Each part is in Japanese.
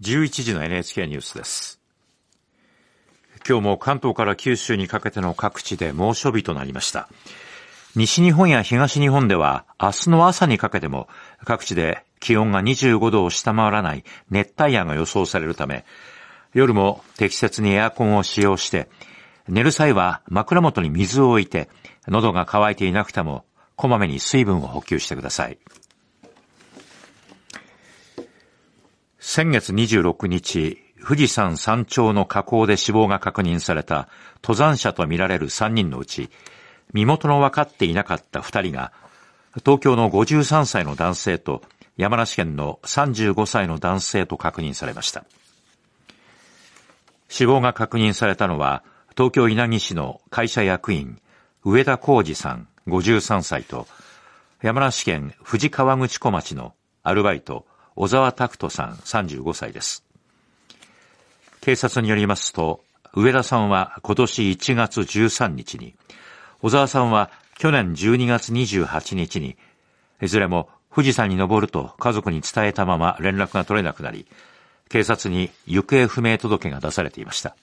11時の NHK ニュースです。今日も関東から九州にかけての各地で猛暑日となりました。西日本や東日本では明日の朝にかけても各地で気温が25度を下回らない熱帯夜が予想されるため、夜も適切にエアコンを使用して、寝る際は枕元に水を置いて、喉が渇いていなくても、こまめに水分を補給してください。先月26日、富士山山頂の火口で死亡が確認された登山者とみられる3人のうち、身元の分かっていなかった2人が、東京の53歳の男性と山梨県の35歳の男性と確認されました。死亡が確認されたのは、東京稲城市の会社役員、上田浩二さん53歳と、山梨県富士河口湖町のアルバイト、小沢拓人さん35歳です。警察によりますと、上田さんは今年1月13日に、小沢さんは去年12月28日に、いずれも富士山に登ると家族に伝えたまま連絡が取れなくなり、警察に行方不明届が出されていました。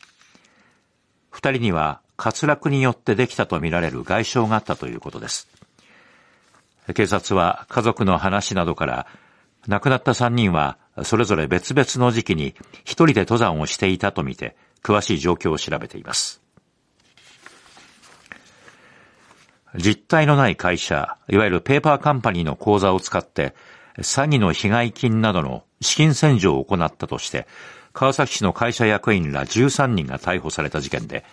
二人には滑落によってできたとみられる外傷があったということです。警察は家族の話などから亡くなった3人は、それぞれ別々の時期に一人で登山をしていたとみて、詳しい状況を調べています。実体のない会社、いわゆるペーパーカンパニーの口座を使って、詐欺の被害金などの資金洗浄を行ったとして、川崎市の会社役員ら13人が逮捕された事件で、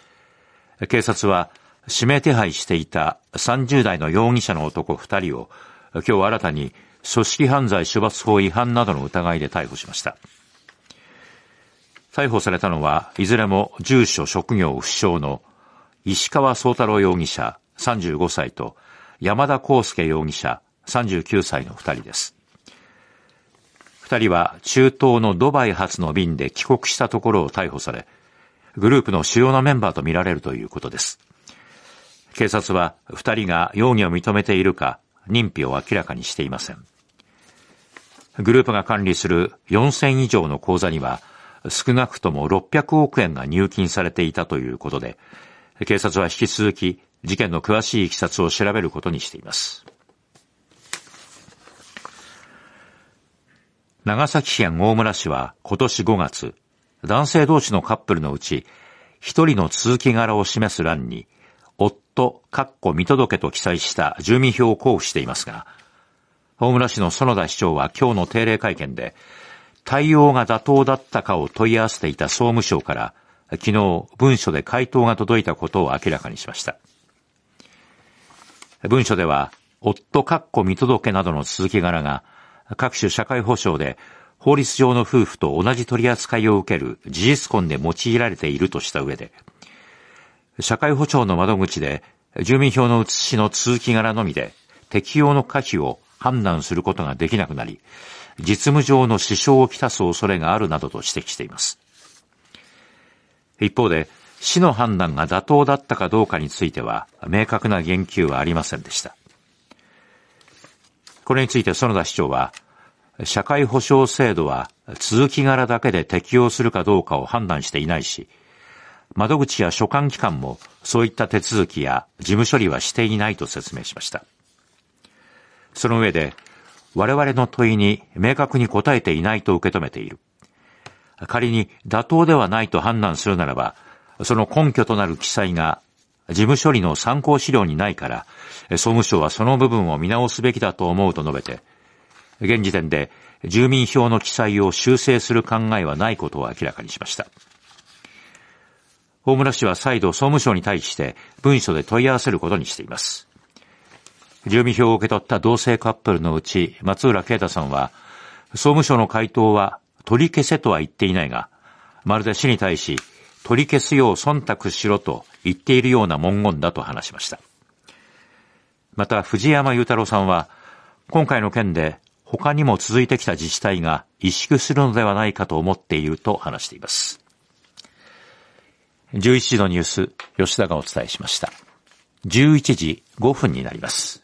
警察は指名手配していた30代の容疑者の男2人を、今日新たに組織犯罪処罰法違反などの疑いで逮捕しました。逮捕されたのは、いずれも住所職業不詳の石川宗太郎容疑者35歳と山田康介容疑者39歳の2人です。2人は中東のドバイ発の便で帰国したところを逮捕され、グループの主要なメンバーとみられるということです。警察は2人が容疑を認めているか認否を明らかにしていません。グループが管理する4000以上の口座には、少なくとも600億円が入金されていたということで、警察は引き続き事件の詳しい経緯を調べることにしています。長崎県大村市は今年5月、男性同士のカップルのうち、一人の続き柄を示す欄に、夫、かっこ見届けと記載した住民票を交付していますが、大村市の園田市長は今日の定例会見で、対応が妥当だったかを問い合わせていた総務省から、昨日文書で回答が届いたことを明らかにしました。文書では、夫かっこ見届けなどの続き柄が、各種社会保障で法律上の夫婦と同じ取り扱いを受ける事実婚で用いられているとした上で、社会保障の窓口で住民票の写しの続き柄のみで適用の可否を判断することができなくなり、実務上の支障をきたす恐れがあるなどと指摘しています。一方で、市の判断が妥当だったかどうかについては、明確な言及はありませんでした。これについて園田市長は、社会保障制度は続き柄だけで適用するかどうかを判断していないし、窓口や所管機関もそういった手続きや事務処理はしていないと説明しました。その上で、我々の問いに明確に答えていないと受け止めている。仮に妥当ではないと判断するならば、その根拠となる記載が事務処理の参考資料にないから、総務省はその部分を見直すべきだと思うと述べて、現時点で住民票の記載を修正する考えはないことを明らかにしました。大村氏は再度総務省に対して文書で問い合わせることにしています。住民票を受け取った同性カップルのうち、松浦啓太さんは、総務省の回答は取り消せとは言っていないが、まるで市に対し、取り消すよう忖度しろと言っているような文言だと話しました。また、藤山雄太郎さんは、今回の件で他にも続いてきた自治体が萎縮するのではないかと思っていると話しています。11時のニュース、吉田がお伝えしました。11時5分になります。